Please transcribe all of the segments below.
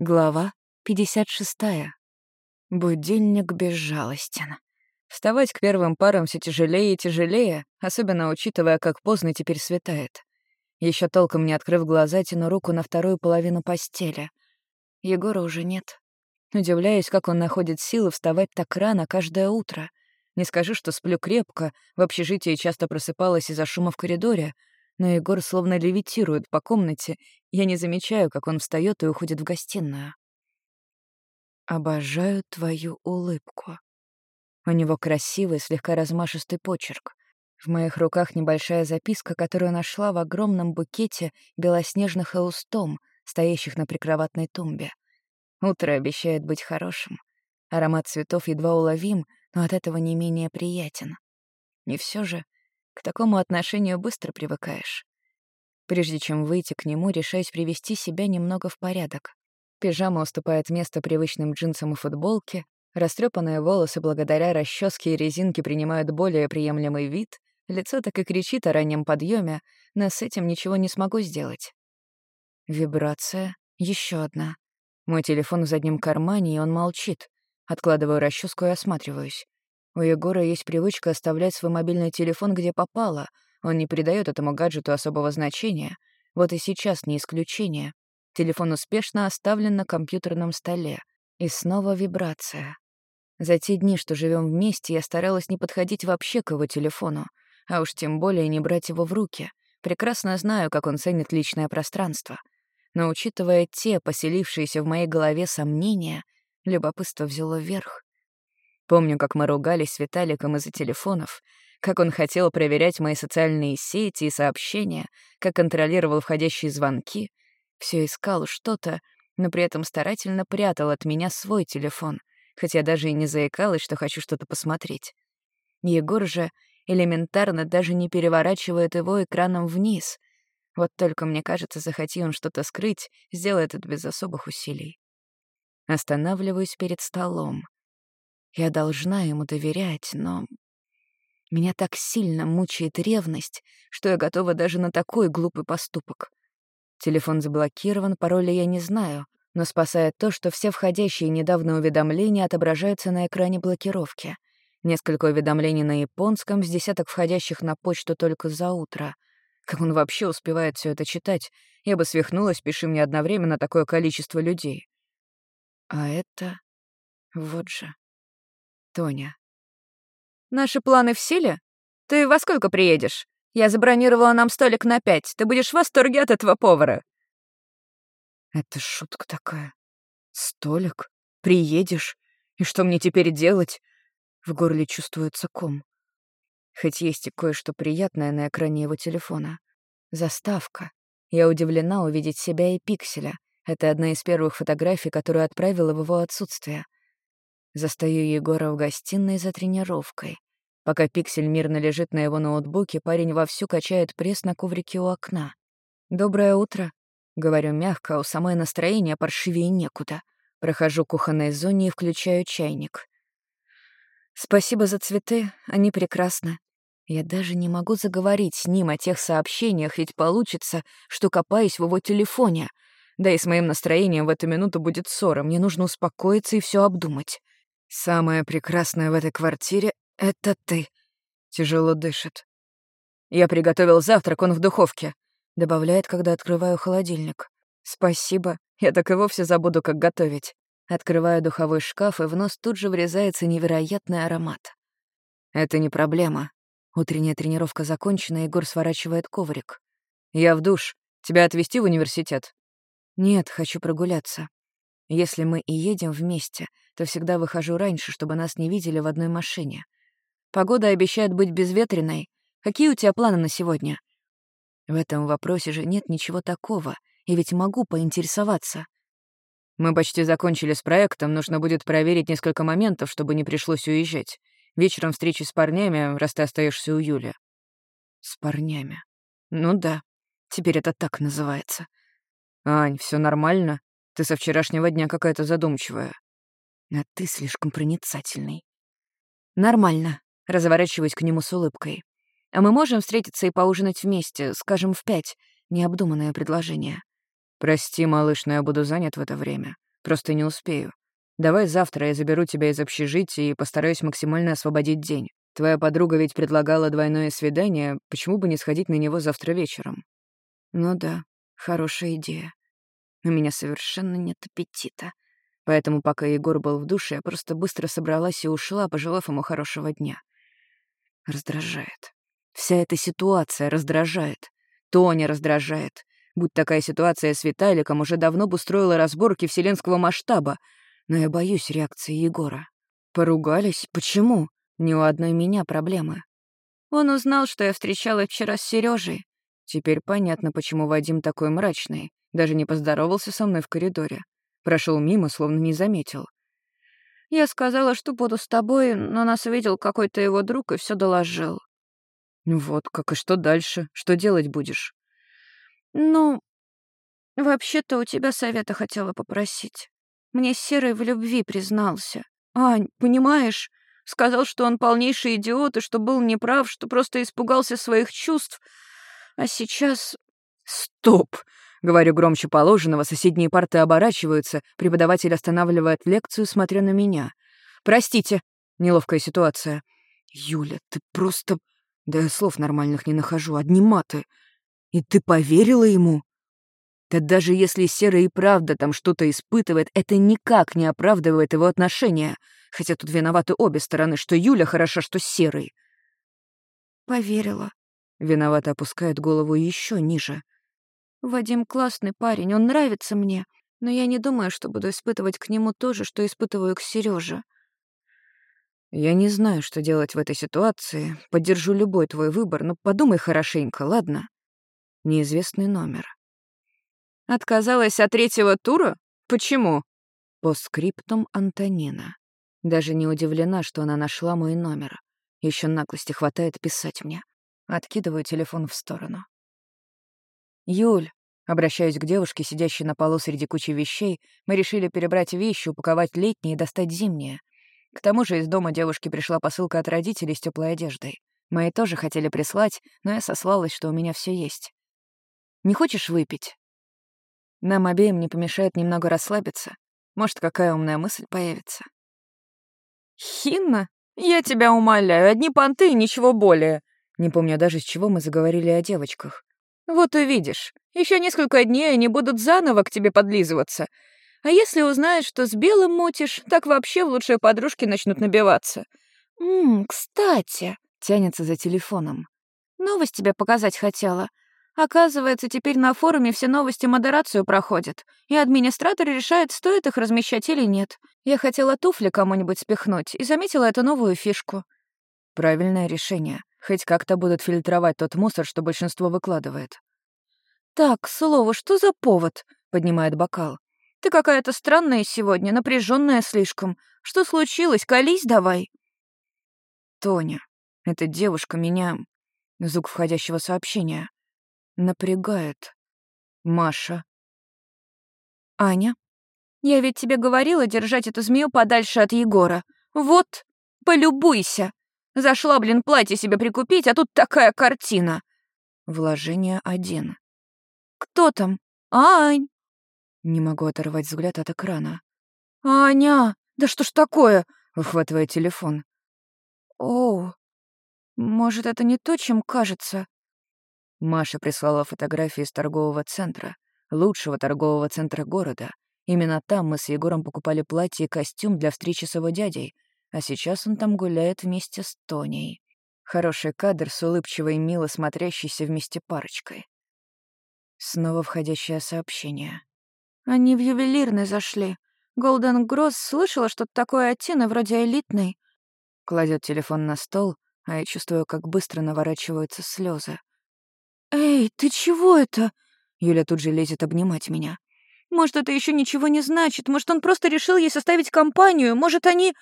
Глава 56. Будильник безжалостен. Вставать к первым парам все тяжелее и тяжелее, особенно учитывая, как поздно теперь светает. Еще толком не открыв глаза, тяну руку на вторую половину постели. Егора уже нет. Удивляюсь, как он находит силы вставать так рано каждое утро. Не скажу, что сплю крепко, в общежитии часто просыпалась из-за шума в коридоре, но Егор словно левитирует по комнате, я не замечаю, как он встает и уходит в гостиную. «Обожаю твою улыбку». У него красивый, слегка размашистый почерк. В моих руках небольшая записка, которую нашла в огромном букете белоснежных эустом, стоящих на прикроватной тумбе. Утро обещает быть хорошим. Аромат цветов едва уловим, но от этого не менее приятен. И все же к такому отношению быстро привыкаешь. Прежде чем выйти к нему, решаюсь привести себя немного в порядок. Пижама уступает место привычным джинсам и футболке, растрепанные волосы благодаря расческе и резинке принимают более приемлемый вид, лицо так и кричит о раннем подъеме, но с этим ничего не смогу сделать. Вибрация, еще одна. Мой телефон в заднем кармане, и он молчит. Откладываю расческу и осматриваюсь. У Егора есть привычка оставлять свой мобильный телефон где попало. Он не придает этому гаджету особого значения. Вот и сейчас не исключение. Телефон успешно оставлен на компьютерном столе. И снова вибрация. За те дни, что живем вместе, я старалась не подходить вообще к его телефону, а уж тем более не брать его в руки. Прекрасно знаю, как он ценит личное пространство. Но учитывая те, поселившиеся в моей голове сомнения, любопытство взяло верх. Помню, как мы ругались с Виталиком из-за телефонов, как он хотел проверять мои социальные сети и сообщения, как контролировал входящие звонки. Все искал что-то, но при этом старательно прятал от меня свой телефон, хотя даже и не заикалась, что хочу что-то посмотреть. Егор же элементарно даже не переворачивает его экраном вниз. Вот только, мне кажется, захоти он что-то скрыть, сделает это без особых усилий. Останавливаюсь перед столом. Я должна ему доверять, но... Меня так сильно мучает ревность, что я готова даже на такой глупый поступок. Телефон заблокирован, пароля я не знаю, но спасает то, что все входящие недавно уведомления отображаются на экране блокировки. Несколько уведомлений на японском, с десяток входящих на почту только за утро. Как он вообще успевает все это читать? Я бы свихнулась, пиши мне одновременно такое количество людей. А это... Вот же. Тоня. «Наши планы в силе? Ты во сколько приедешь? Я забронировала нам столик на пять. Ты будешь в восторге от этого повара». Это шутка такая. Столик? Приедешь? И что мне теперь делать? В горле чувствуется ком. Хоть есть и кое-что приятное на экране его телефона. Заставка. Я удивлена увидеть себя и пикселя. Это одна из первых фотографий, которую отправила в его отсутствие — Застаю Егора в гостиной за тренировкой. Пока Пиксель мирно лежит на его ноутбуке, парень вовсю качает пресс на коврике у окна. «Доброе утро», — говорю мягко, а у самой настроение паршивее некуда. Прохожу кухонной зоне и включаю чайник. «Спасибо за цветы, они прекрасны. Я даже не могу заговорить с ним о тех сообщениях, ведь получится, что копаюсь в его телефоне. Да и с моим настроением в эту минуту будет ссора, мне нужно успокоиться и все обдумать». «Самое прекрасное в этой квартире — это ты», — тяжело дышит. «Я приготовил завтрак, он в духовке», — добавляет, когда открываю холодильник. «Спасибо, я так и вовсе забуду, как готовить». Открываю духовой шкаф, и в нос тут же врезается невероятный аромат. «Это не проблема». Утренняя тренировка закончена, Егор сворачивает коврик. «Я в душ. Тебя отвезти в университет?» «Нет, хочу прогуляться. Если мы и едем вместе, то всегда выхожу раньше, чтобы нас не видели в одной машине. Погода обещает быть безветренной. Какие у тебя планы на сегодня? В этом вопросе же нет ничего такого, и ведь могу поинтересоваться. Мы почти закончили с проектом, нужно будет проверить несколько моментов, чтобы не пришлось уезжать. Вечером встречи с парнями, раз ты остаешься у Юли. С парнями. Ну да, теперь это так называется. Ань, все нормально? Ты со вчерашнего дня какая-то задумчивая. А ты слишком проницательный. Нормально. Разворачиваюсь к нему с улыбкой. А мы можем встретиться и поужинать вместе, скажем, в пять. Необдуманное предложение. Прости, малыш, но я буду занят в это время. Просто не успею. Давай завтра я заберу тебя из общежития и постараюсь максимально освободить день. Твоя подруга ведь предлагала двойное свидание, почему бы не сходить на него завтра вечером? Ну да, хорошая идея. У меня совершенно нет аппетита. Поэтому, пока Егор был в душе, я просто быстро собралась и ушла, пожелав ему хорошего дня. Раздражает. Вся эта ситуация раздражает. Тоня раздражает. Будь такая ситуация с Виталиком, уже давно бы устроила разборки вселенского масштаба. Но я боюсь реакции Егора. Поругались? Почему? Ни у одной меня проблемы. Он узнал, что я встречала вчера с Сережей. Теперь понятно, почему Вадим такой мрачный. Даже не поздоровался со мной в коридоре. Прошел мимо, словно не заметил. Я сказала, что буду с тобой, но нас видел какой-то его друг и все доложил. Ну вот, как и что дальше? Что делать будешь? Ну, вообще-то у тебя совета хотела попросить. Мне Серый в любви признался. Ань, понимаешь? Сказал, что он полнейший идиот и что был неправ, что просто испугался своих чувств. А сейчас... Стоп! Говорю громче положенного, соседние парты оборачиваются, преподаватель останавливает лекцию, смотря на меня. «Простите». Неловкая ситуация. «Юля, ты просто...» Да я слов нормальных не нахожу, одни маты. И ты поверила ему? Да даже если Серый и правда там что-то испытывает, это никак не оправдывает его отношения. Хотя тут виноваты обе стороны, что Юля хороша, что Серый. Поверила. Виновато опускает голову еще ниже. Вадим классный парень, он нравится мне, но я не думаю, что буду испытывать к нему то же, что испытываю к Сереже. Я не знаю, что делать в этой ситуации. Поддержу любой твой выбор, но подумай хорошенько, ладно? Неизвестный номер. Отказалась от третьего тура? Почему? По скриптум Антонина. Даже не удивлена, что она нашла мой номер. Еще наглости хватает писать мне. Откидываю телефон в сторону. «Юль», — обращаюсь к девушке, сидящей на полу среди кучи вещей, мы решили перебрать вещи, упаковать летние и достать зимние. К тому же из дома девушки пришла посылка от родителей с теплой одеждой. Мои тоже хотели прислать, но я сослалась, что у меня все есть. «Не хочешь выпить?» Нам обеим не помешает немного расслабиться. Может, какая умная мысль появится. «Хинна, я тебя умоляю, одни понты и ничего более». Не помню даже, с чего мы заговорили о девочках. Вот увидишь. Еще несколько дней они будут заново к тебе подлизываться. А если узнаешь, что с белым мутишь, так вообще в лучшие подружки начнут набиваться. «Ммм, кстати», — тянется за телефоном. «Новость тебе показать хотела. Оказывается, теперь на форуме все новости модерацию проходят, и администратор решает, стоит их размещать или нет. Я хотела туфли кому-нибудь спихнуть и заметила эту новую фишку». Правильное решение. Хоть как-то будут фильтровать тот мусор, что большинство выкладывает. «Так, к слову, что за повод?» — поднимает бокал. «Ты какая-то странная сегодня, напряженная слишком. Что случилось? Колись давай!» «Тоня, эта девушка меня...» Звук входящего сообщения. «Напрягает. Маша». «Аня, я ведь тебе говорила держать эту змею подальше от Егора. Вот, полюбуйся!» Зашла, блин, платье себе прикупить, а тут такая картина. Вложение один. Кто там? Ань! Не могу оторвать взгляд от экрана. Аня! Да что ж такое? Выхватывая телефон. Оу. Может, это не то, чем кажется? Маша прислала фотографии из торгового центра, лучшего торгового центра города. Именно там мы с Егором покупали платье и костюм для встречи с его дядей — а сейчас он там гуляет вместе с Тоней. Хороший кадр с улыбчивой, мило смотрящейся вместе парочкой. Снова входящее сообщение. Они в ювелирный зашли. Голден Гросс слышала что-то такое оттены вроде элитной. Кладет телефон на стол, а я чувствую, как быстро наворачиваются слезы. «Эй, ты чего это?» Юля тут же лезет обнимать меня. «Может, это еще ничего не значит. Может, он просто решил ей составить компанию. Может, они...»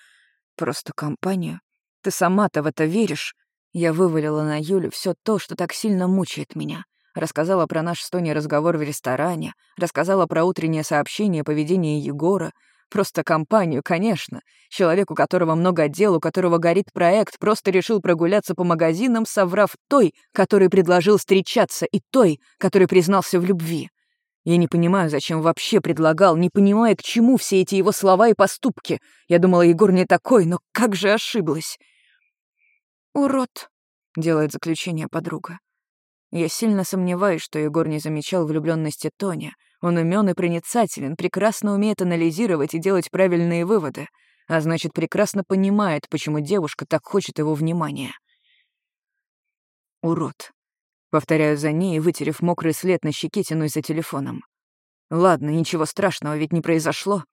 Просто компанию. Ты сама-то в это веришь? Я вывалила на Юлю все то, что так сильно мучает меня. Рассказала про наш с Тони разговор в ресторане, рассказала про утреннее сообщение о поведении Егора. Просто компанию, конечно. Человек, у которого много дел, у которого горит проект, просто решил прогуляться по магазинам, соврав той, который предложил встречаться, и той, который признался в любви. Я не понимаю, зачем вообще предлагал, не понимая, к чему все эти его слова и поступки. Я думала, Егор не такой, но как же ошиблась. «Урод», — делает заключение подруга. Я сильно сомневаюсь, что Егор не замечал влюбленности Тони. Он умен и проницателен, прекрасно умеет анализировать и делать правильные выводы, а значит, прекрасно понимает, почему девушка так хочет его внимания. Урод. Повторяю за ней, вытерев мокрый след на щеке, тянусь за телефоном. Ладно, ничего страшного ведь не произошло.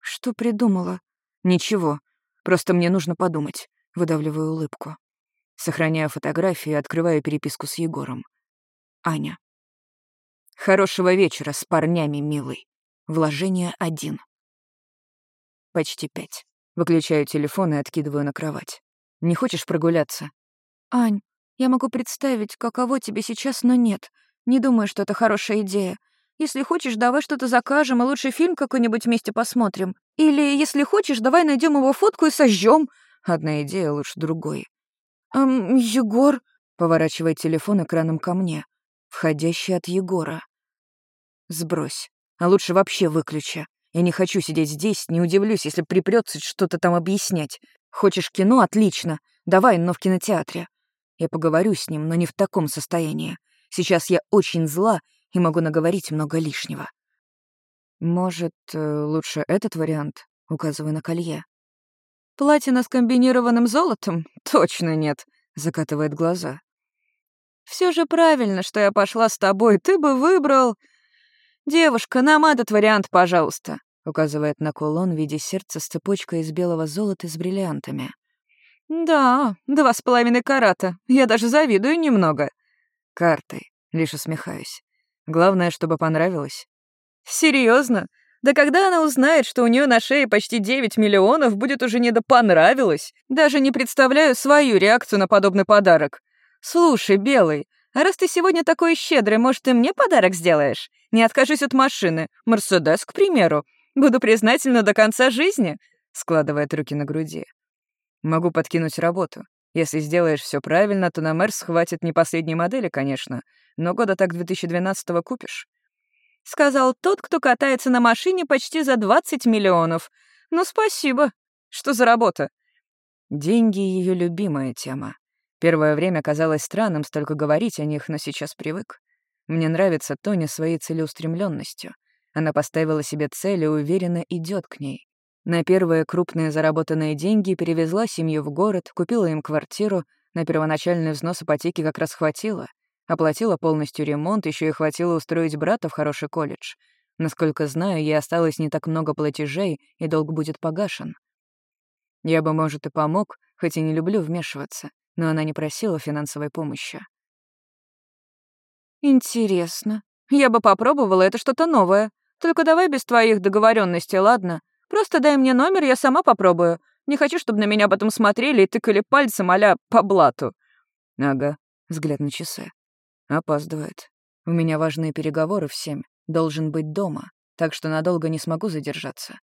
Что придумала? Ничего. Просто мне нужно подумать. Выдавливаю улыбку. Сохраняю фотографии и открываю переписку с Егором. Аня. Хорошего вечера с парнями, милый. Вложение один. Почти пять. Выключаю телефон и откидываю на кровать. Не хочешь прогуляться? Ань, я могу представить, каково тебе сейчас, но нет. Не думаю, что это хорошая идея. Если хочешь, давай что-то закажем, и лучше фильм какой-нибудь вместе посмотрим. Или, если хочешь, давай найдем его фотку и сожжем. Одна идея лучше другой. «Эм, Егор...» — поворачивает телефон экраном ко мне. Входящий от Егора. «Сбрось. А лучше вообще выключи. Я не хочу сидеть здесь, не удивлюсь, если припрётся что-то там объяснять. Хочешь кино — отлично. Давай, но в кинотеатре. Я поговорю с ним, но не в таком состоянии. Сейчас я очень зла и могу наговорить много лишнего. Может, э, лучше этот вариант, указываю на колье. Платина с комбинированным золотом? Точно нет, закатывает глаза. Все же правильно, что я пошла с тобой, ты бы выбрал... Девушка, нам этот вариант, пожалуйста, указывает на кулон в виде сердца с цепочкой из белого золота с бриллиантами. Да, два с половиной карата. Я даже завидую немного. Картой, лишь усмехаюсь. Главное, чтобы понравилось. Серьезно? Да когда она узнает, что у нее на шее почти 9 миллионов, будет уже не до понравилось. Даже не представляю свою реакцию на подобный подарок. Слушай, Белый, а раз ты сегодня такой щедрый, может, ты мне подарок сделаешь? Не откажись от машины. Мерседес, к примеру. Буду признательна до конца жизни. Складывает руки на груди. Могу подкинуть работу. Если сделаешь все правильно, то на Мерс хватит не последней модели, конечно, но года так 2012-го купишь. Сказал тот, кто катается на машине почти за 20 миллионов. Ну, спасибо. Что за работа? Деньги — ее любимая тема. Первое время казалось странным столько говорить о них, но сейчас привык. Мне нравится Тоня своей целеустремленностью. Она поставила себе цель и уверенно идет к ней. На первые крупные заработанные деньги перевезла семью в город, купила им квартиру, на первоначальный взнос ипотеки как раз хватило — Оплатила полностью ремонт, еще и хватило устроить брата в хороший колледж. Насколько знаю, ей осталось не так много платежей, и долг будет погашен. Я бы, может, и помог, хоть и не люблю вмешиваться, но она не просила финансовой помощи. «Интересно. Я бы попробовала, это что-то новое. Только давай без твоих договоренностей, ладно? Просто дай мне номер, я сама попробую. Не хочу, чтобы на меня потом смотрели и тыкали пальцем а по блату». «Ага», — взгляд на часы. Опаздывает. У меня важные переговоры в семь. Должен быть дома, так что надолго не смогу задержаться.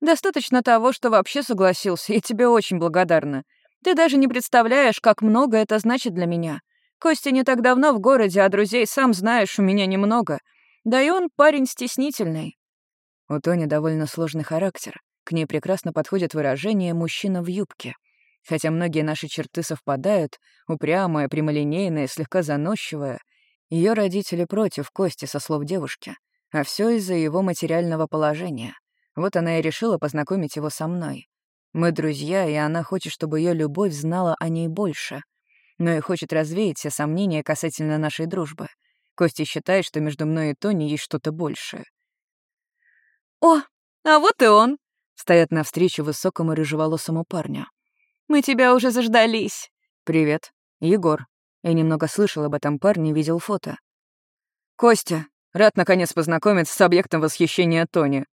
Достаточно того, что вообще согласился, и тебе очень благодарна. Ты даже не представляешь, как много это значит для меня. Костя не так давно в городе, а друзей, сам знаешь, у меня немного. Да и он парень стеснительный. У Тони довольно сложный характер. К ней прекрасно подходит выражение «мужчина в юбке». Хотя многие наши черты совпадают, упрямая, прямолинейная, слегка заносчивая, ее родители против Кости, со слов девушки, а все из-за его материального положения. Вот она и решила познакомить его со мной. Мы друзья, и она хочет, чтобы ее любовь знала о ней больше. Но и хочет развеять все сомнения касательно нашей дружбы. Костя считает, что между мной и Тони есть что-то большее. «О, а вот и он!» — стоят навстречу высокому рыжеволосому парню. Мы тебя уже заждались». «Привет. Егор. Я немного слышал об этом парне, видел фото». «Костя. Рад, наконец, познакомиться с объектом восхищения Тони».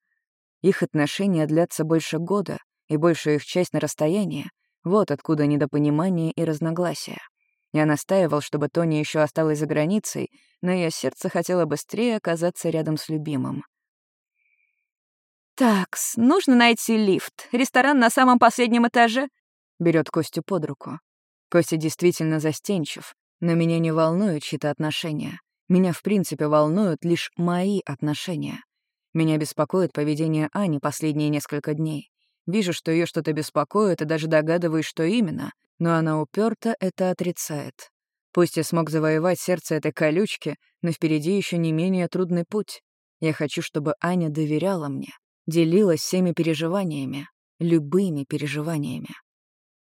Их отношения длятся больше года, и большая их часть на расстоянии. Вот откуда недопонимание и разногласия. Я настаивал, чтобы Тони еще осталась за границей, но ее сердце хотело быстрее оказаться рядом с любимым. «Такс, нужно найти лифт. Ресторан на самом последнем этаже берет Костю под руку. Костя действительно застенчив, но меня не волнуют чьи-то отношения. Меня в принципе волнуют лишь мои отношения. Меня беспокоит поведение Ани последние несколько дней. Вижу, что ее что-то беспокоит, и даже догадываюсь, что именно, но она уперто это отрицает. Пусть я смог завоевать сердце этой колючки, но впереди еще не менее трудный путь. Я хочу, чтобы Аня доверяла мне, делилась всеми переживаниями, любыми переживаниями.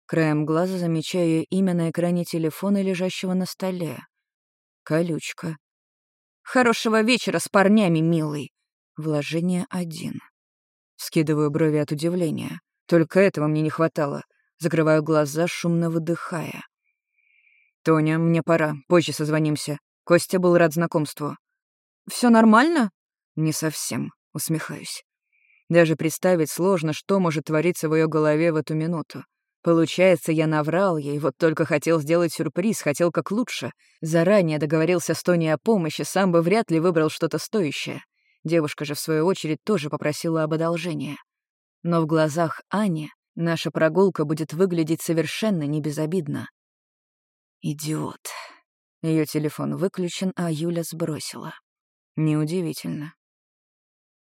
Краем глаза замечаю имя на экране телефона, лежащего на столе. Колючка. «Хорошего вечера с парнями, милый!» Вложение один. Скидываю брови от удивления. Только этого мне не хватало. Закрываю глаза, шумно выдыхая. «Тоня, мне пора. Позже созвонимся. Костя был рад знакомству». Все нормально?» «Не совсем», — усмехаюсь. Даже представить сложно, что может твориться в ее голове в эту минуту. Получается, я наврал ей, вот только хотел сделать сюрприз, хотел как лучше. Заранее договорился с Тони о помощи, сам бы вряд ли выбрал что-то стоящее. Девушка же, в свою очередь, тоже попросила об одолжении. Но в глазах Ани наша прогулка будет выглядеть совершенно небезобидно. Идиот. Ее телефон выключен, а Юля сбросила. Неудивительно.